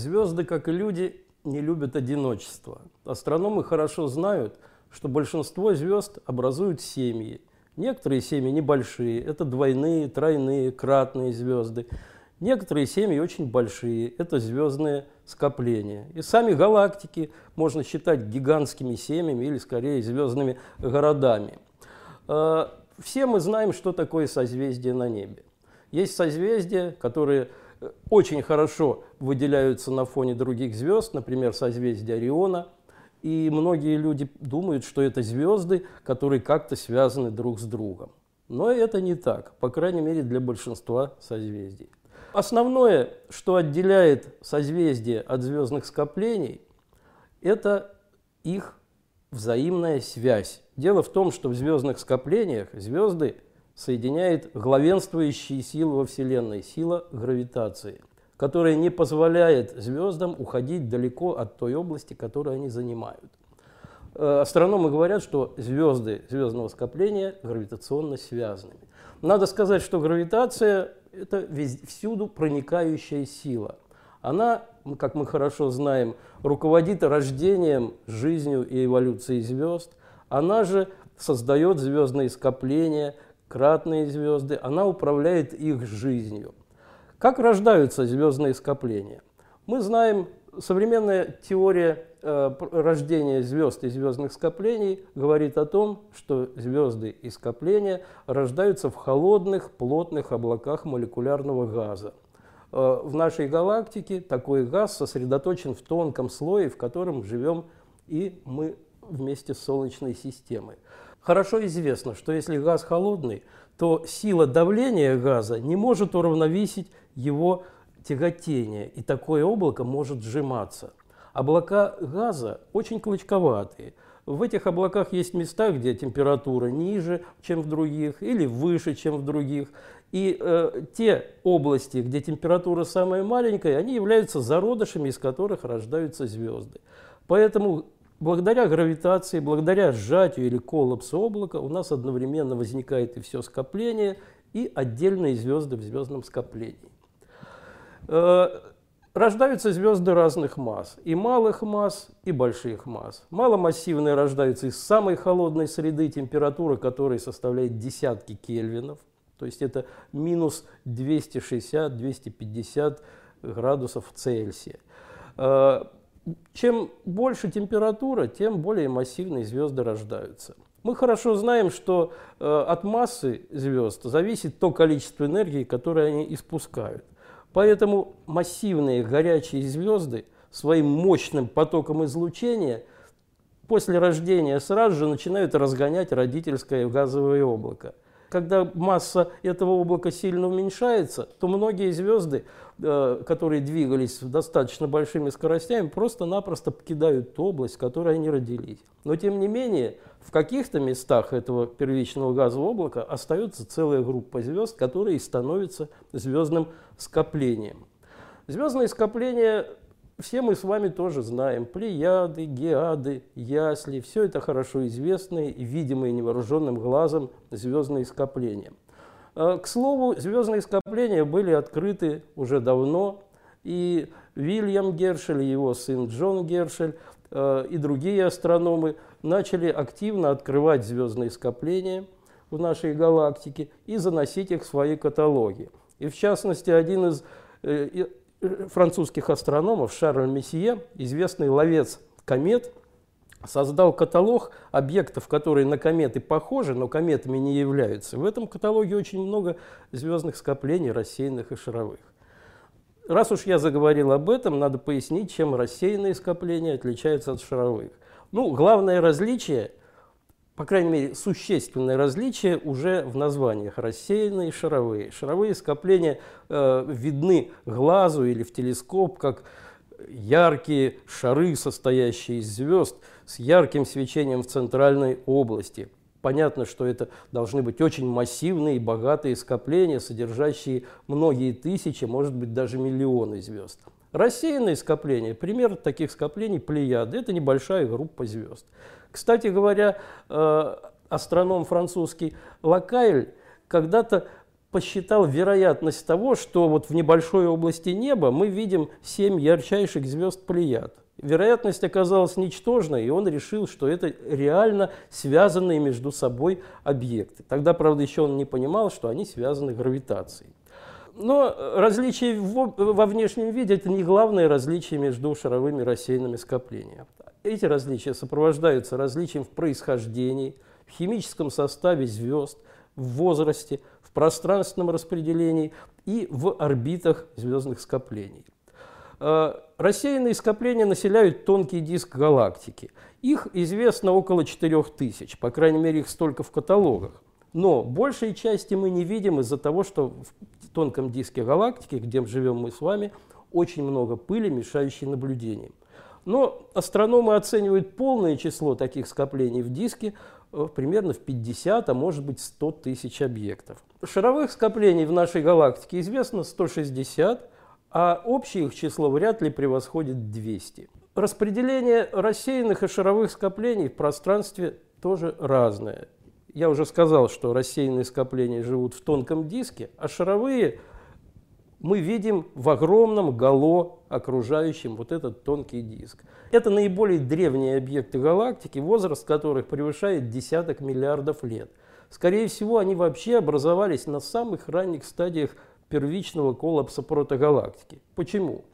Звезды, как и люди, не любят одиночество. Астрономы хорошо знают, что большинство звезд образуют семьи. Некоторые семьи небольшие, это двойные, тройные, кратные звезды. Некоторые семьи очень большие, это звездные скопления. И сами галактики можно считать гигантскими семьями или скорее звездными городами. Э, все мы знаем, что такое созвездие на небе. Есть созвездия, которые очень хорошо выделяются на фоне других звезд, например, созвездие Ориона. И многие люди думают, что это звезды, которые как-то связаны друг с другом. Но это не так, по крайней мере для большинства созвездий. Основное, что отделяет созвездие от звездных скоплений, это их взаимная связь. Дело в том, что в звездных скоплениях звезды соединяет главенствующие силы во Вселенной, сила гравитации, которая не позволяет звездам уходить далеко от той области, которую они занимают. Э, астрономы говорят, что звезды звездного скопления гравитационно связаны. Надо сказать, что гравитация – это всюду проникающая сила. Она, как мы хорошо знаем, руководит рождением, жизнью и эволюцией звезд. Она же создает звездные скопления, кратные звезды, она управляет их жизнью. Как рождаются звездные скопления? Мы знаем, современная теория э, рождения звезд и звездных скоплений говорит о том, что звезды и скопления рождаются в холодных, плотных облаках молекулярного газа. Э, в нашей галактике такой газ сосредоточен в тонком слое, в котором живем и мы вместе с Солнечной системой. Хорошо известно, что если газ холодный, то сила давления газа не может уравновесить его тяготение, и такое облако может сжиматься. Облака газа очень клочковатые. В этих облаках есть места, где температура ниже, чем в других, или выше, чем в других. И э, те области, где температура самая маленькая, они являются зародышами, из которых рождаются звезды. Поэтому благодаря гравитации, благодаря сжатию или коллапсу облака у нас одновременно возникает и все скопление, и отдельные звезды в звездном скоплении. Э, рождаются звезды разных масс, и малых масс, и больших масс. Маломассивные рождаются из самой холодной среды, температура которой составляет десятки кельвинов, то есть это минус 260-250 градусов Цельсия. Чем больше температура, тем более массивные звезды рождаются. Мы хорошо знаем, что э, от массы звезд зависит то количество энергии, которое они испускают. Поэтому массивные горячие звезды своим мощным потоком излучения после рождения сразу же начинают разгонять родительское газовое облако когда масса этого облака сильно уменьшается, то многие звезды, э, которые двигались достаточно большими скоростями, просто-напросто покидают ту область, в которой они родились. Но тем не менее, в каких-то местах этого первичного газового облака остается целая группа звезд, которые становятся звездным скоплением. Звездные скопления все мы с вами тоже знаем. Плеяды, геады, ясли. Все это хорошо известные и видимые невооруженным глазом звездные скопления. А, к слову, звездные скопления были открыты уже давно, и Вильям Гершель, его сын Джон Гершель а, и другие астрономы начали активно открывать звездные скопления в нашей галактике и заносить их в свои каталоги. И в частности, один из э, французских астрономов Шарль Мессие, известный ловец комет, создал каталог объектов, которые на кометы похожи, но кометами не являются. В этом каталоге очень много звездных скоплений, рассеянных и шаровых. Раз уж я заговорил об этом, надо пояснить, чем рассеянные скопления отличаются от шаровых. Ну, главное различие по крайней мере, существенное различие уже в названиях рассеянные и шаровые. Шаровые скопления э, видны глазу или в телескоп как яркие шары, состоящие из звезд, с ярким свечением в центральной области. Понятно, что это должны быть очень массивные и богатые скопления, содержащие многие тысячи, может быть, даже миллионы звезд. Рассеянные скопления, пример таких скоплений – Плеяды, это небольшая группа звезд. Кстати говоря, э, астроном французский Лакайль когда-то посчитал вероятность того, что вот в небольшой области неба мы видим семь ярчайших звезд Плеяд. Вероятность оказалась ничтожной, и он решил, что это реально связанные между собой объекты. Тогда, правда, еще он не понимал, что они связаны гравитацией. Но различие во внешнем виде – это не главное различие между шаровыми рассеянными скоплениями. Эти различия сопровождаются различием в происхождении, в химическом составе звезд, в возрасте, в пространственном распределении и в орбитах звездных скоплений. Э, рассеянные скопления населяют тонкий диск галактики. Их известно около 4000, по крайней мере, их столько в каталогах. Но большей части мы не видим из-за того, что в тонком диске галактики, где живем мы с вами, очень много пыли, мешающей наблюдениям. Но астрономы оценивают полное число таких скоплений в диске э, примерно в 50, а может быть 100 тысяч объектов. Шаровых скоплений в нашей галактике известно 160, а общее их число вряд ли превосходит 200. Распределение рассеянных и шаровых скоплений в пространстве тоже разное. Я уже сказал, что рассеянные скопления живут в тонком диске, а шаровые мы видим в огромном гало, окружающем вот этот тонкий диск. Это наиболее древние объекты галактики, возраст которых превышает десяток миллиардов лет. Скорее всего, они вообще образовались на самых ранних стадиях первичного коллапса протогалактики. Почему?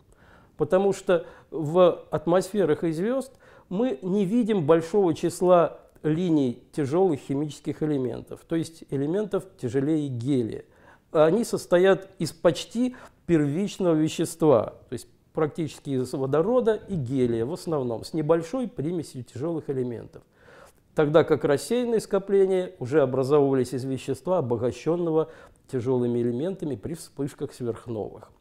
Потому что в атмосферах и звезд мы не видим большого числа линий тяжелых химических элементов, то есть элементов тяжелее гелия. Они состоят из почти первичного вещества, то есть практически из водорода и гелия в основном, с небольшой примесью тяжелых элементов тогда как рассеянные скопления уже образовывались из вещества, обогащенного тяжелыми элементами при вспышках сверхновых.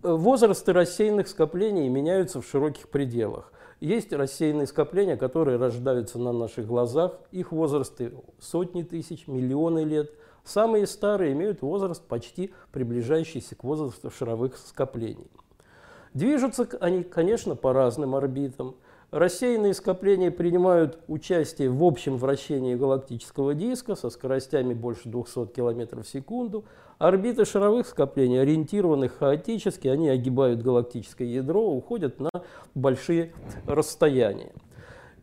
Возрасты рассеянных скоплений меняются в широких пределах. Есть рассеянные скопления, которые рождаются на наших глазах. Их возрасты сотни тысяч, миллионы лет. Самые старые имеют возраст почти приближающийся к возрасту шаровых скоплений. Движутся они, конечно, по разным орбитам. Рассеянные скопления принимают участие в общем вращении галактического диска со скоростями больше 200 км в секунду. Орбиты шаровых скоплений ориентированы хаотически, они огибают галактическое ядро, уходят на большие расстояния.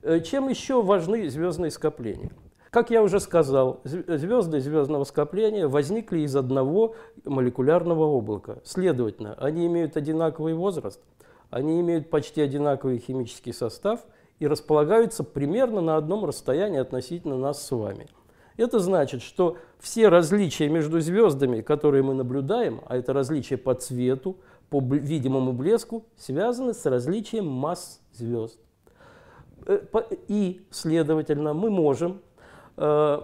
Э, чем еще важны звездные скопления? Как я уже сказал, звезды звездного скопления возникли из одного молекулярного облака. Следовательно, они имеют одинаковый возраст – они имеют почти одинаковый химический состав и располагаются примерно на одном расстоянии относительно нас с вами. Это значит, что все различия между звездами, которые мы наблюдаем, а это различия по цвету, по видимому блеску, связаны с различием масс звезд. Э, и, следовательно, мы можем, э,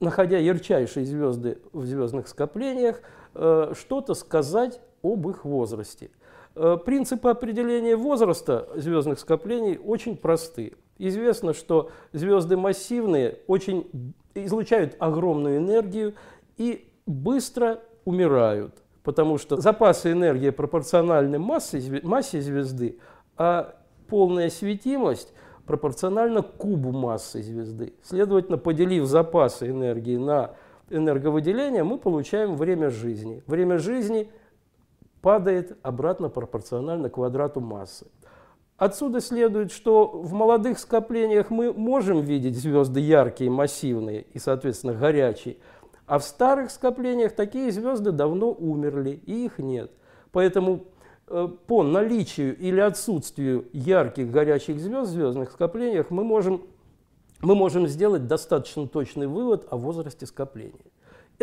находя ярчайшие звезды в звездных скоплениях, э, что-то сказать об их возрасте – принципы определения возраста звездных скоплений очень просты. Известно, что звезды массивные очень излучают огромную энергию и быстро умирают, потому что запасы энергии пропорциональны массе, массе звезды, а полная светимость пропорциональна кубу массы звезды. Следовательно, поделив запасы энергии на энерговыделение, мы получаем время жизни. Время жизни – падает обратно пропорционально квадрату массы. Отсюда следует, что в молодых скоплениях мы можем видеть звезды яркие, массивные и, соответственно, горячие, а в старых скоплениях такие звезды давно умерли, и их нет. Поэтому э, по наличию или отсутствию ярких горячих звезд в звездных скоплениях мы можем, мы можем сделать достаточно точный вывод о возрасте скопления.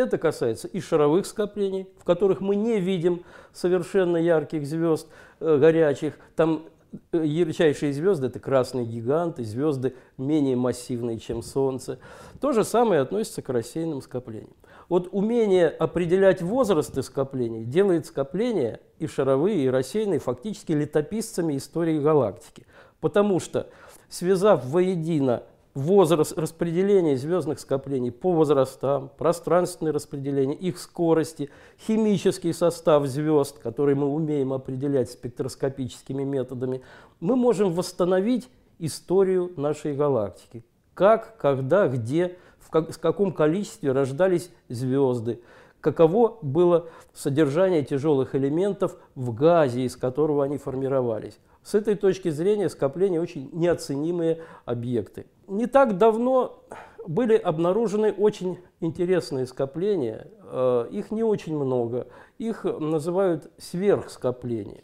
Это касается и шаровых скоплений, в которых мы не видим совершенно ярких звезд, э, горячих. Там э, ярчайшие звезды – это красные гиганты, звезды менее массивные, чем Солнце. То же самое относится к рассеянным скоплениям. Вот умение определять возрасты скоплений делает скопления и шаровые, и рассеянные фактически летописцами истории галактики. Потому что, связав воедино возраст распределения звездных скоплений по возрастам, пространственное распределение, их скорости, химический состав звезд, который мы умеем определять спектроскопическими методами, мы можем восстановить историю нашей галактики. Как, когда, где, в, как, в каком количестве рождались звезды, каково было содержание тяжелых элементов в газе, из которого они формировались. С этой точки зрения скопления очень неоценимые объекты. Не так давно были обнаружены очень интересные скопления. Э, их не очень много. Их называют сверхскопления.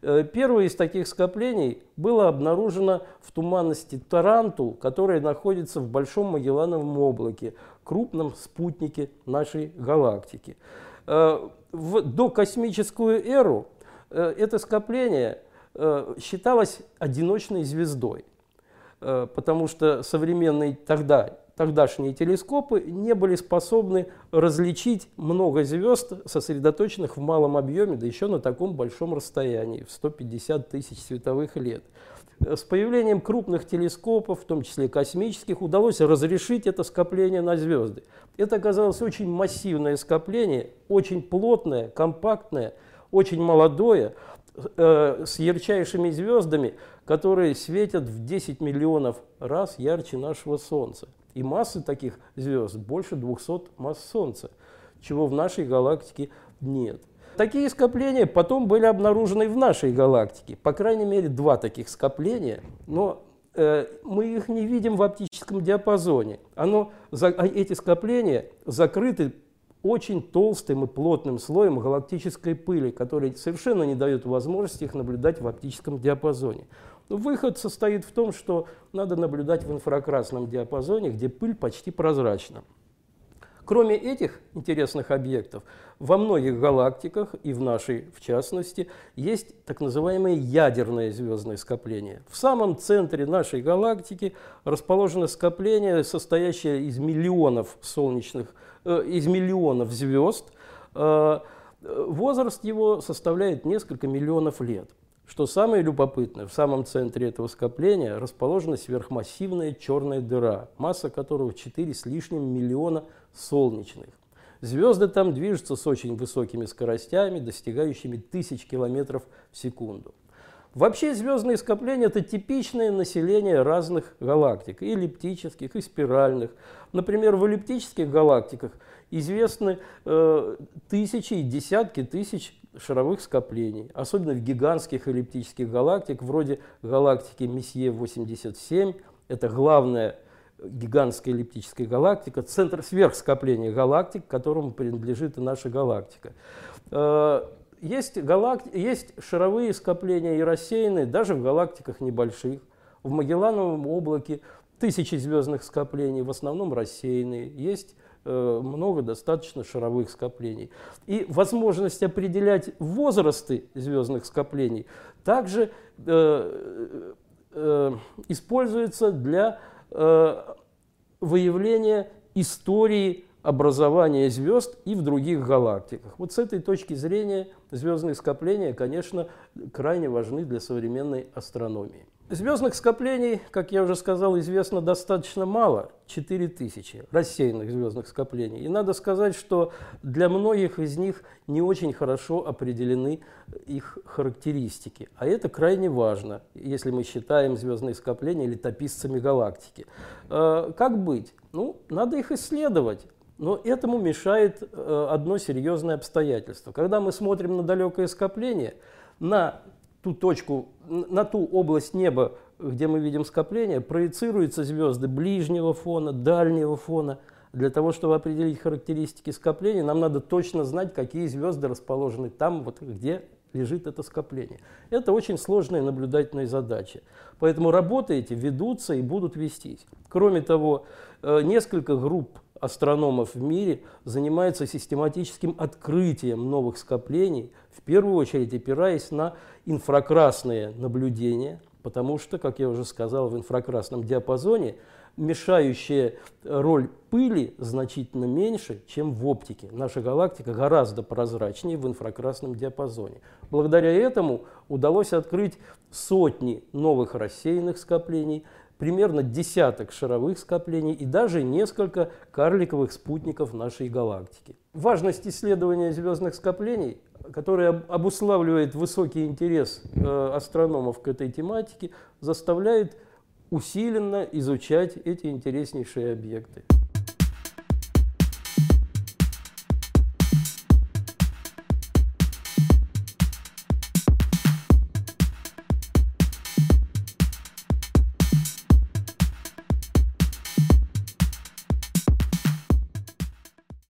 Э, первое из таких скоплений было обнаружено в туманности Тарантул, которая находится в Большом Магеллановом облаке, крупном спутнике нашей галактики. Э, в докосмическую эру это скопление считалось одиночной звездой, потому что современные тогда тогдашние телескопы не были способны различить много звезд, сосредоточенных в малом объеме, да еще на таком большом расстоянии, в 150 тысяч световых лет. С появлением крупных телескопов, в том числе космических, удалось разрешить это скопление на звезды. Это оказалось очень массивное скопление, очень плотное, компактное, очень молодое, э, с ярчайшими звездами, которые светят в 10 миллионов раз ярче нашего Солнца. И массы таких звезд больше 200 масс Солнца, чего в нашей галактике нет. Такие скопления потом были обнаружены в нашей галактике. По крайней мере, два таких скопления, но э, мы их не видим в оптическом диапазоне. Оно, за, а эти скопления закрыты очень толстым и плотным слоем галактической пыли, который совершенно не дает возможности их наблюдать в оптическом диапазоне. Выход состоит в том, что надо наблюдать в инфракрасном диапазоне, где пыль почти прозрачна. Кроме этих интересных объектов, во многих галактиках, и в нашей в частности, есть так называемые ядерные звездные скопления. В самом центре нашей галактики расположено скопление, состоящее из миллионов солнечных, э, из миллионов звезд. Э, возраст его составляет несколько миллионов лет. Что самое любопытное, в самом центре этого скопления расположена сверхмассивная черная дыра, масса которого 4 с лишним миллиона солнечных. Звезды там движутся с очень высокими скоростями, достигающими тысяч километров в секунду. Вообще звездные скопления – это типичное население разных галактик, и эллиптических, и спиральных. Например, в эллиптических галактиках известны э, тысячи и десятки тысяч шаровых скоплений, особенно в гигантских эллиптических галактик, вроде галактики Месье-87. Это главная гигантская эллиптическая галактика, центр сверхскопления галактик, которому принадлежит и наша галактика. Э, есть, галакт... есть шаровые скопления и рассеянные даже в галактиках небольших. В Магеллановом облаке тысячи звездных скоплений, в основном рассеянные. Есть Э, много достаточно шаровых скоплений. И возможность определять возрасты звездных скоплений также э, э, используется для э, выявления истории образования звезд и в других галактиках. Вот с этой точки зрения звездные скопления, конечно, крайне важны для современной астрономии. Звездных скоплений, как я уже сказал, известно достаточно мало, 4000 рассеянных звездных скоплений. И надо сказать, что для многих из них не очень хорошо определены их характеристики. А это крайне важно, если мы считаем звездные скопления летописцами галактики. Э, как быть? Ну, надо их исследовать. Но этому мешает э, одно серьезное обстоятельство. Когда мы смотрим на далекое скопление, на ту точку, на ту область неба, где мы видим скопление, проецируются звезды ближнего фона, дальнего фона. Для того, чтобы определить характеристики скопления, нам надо точно знать, какие звезды расположены там, вот, где лежит это скопление. Это очень сложная наблюдательная задача. Поэтому работы эти ведутся и будут вестись. Кроме того, э, несколько групп астрономов в мире занимаются систематическим открытием новых скоплений, в первую очередь опираясь на инфракрасные наблюдения, потому что, как я уже сказал, в инфракрасном диапазоне мешающая роль пыли значительно меньше, чем в оптике. Наша галактика гораздо прозрачнее в инфракрасном диапазоне. Благодаря этому удалось открыть сотни новых рассеянных скоплений, примерно десяток шаровых скоплений и даже несколько карликовых спутников нашей галактики. Важность исследования звездных скоплений, которая обуславливает высокий интерес э, астрономов к этой тематике, заставляет усиленно изучать эти интереснейшие объекты.